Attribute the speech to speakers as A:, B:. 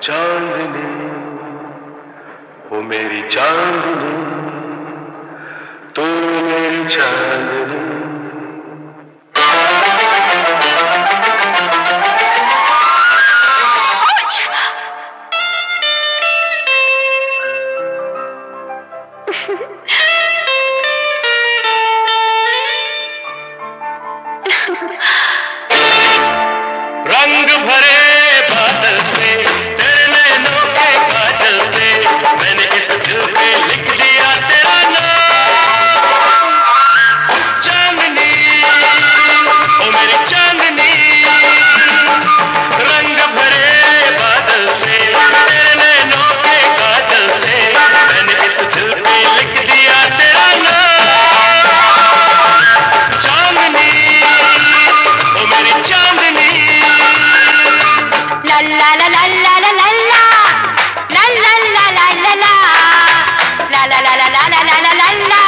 A: چاندنی وہ میری چاندنی تو میری چاندنی
B: la la la la la la.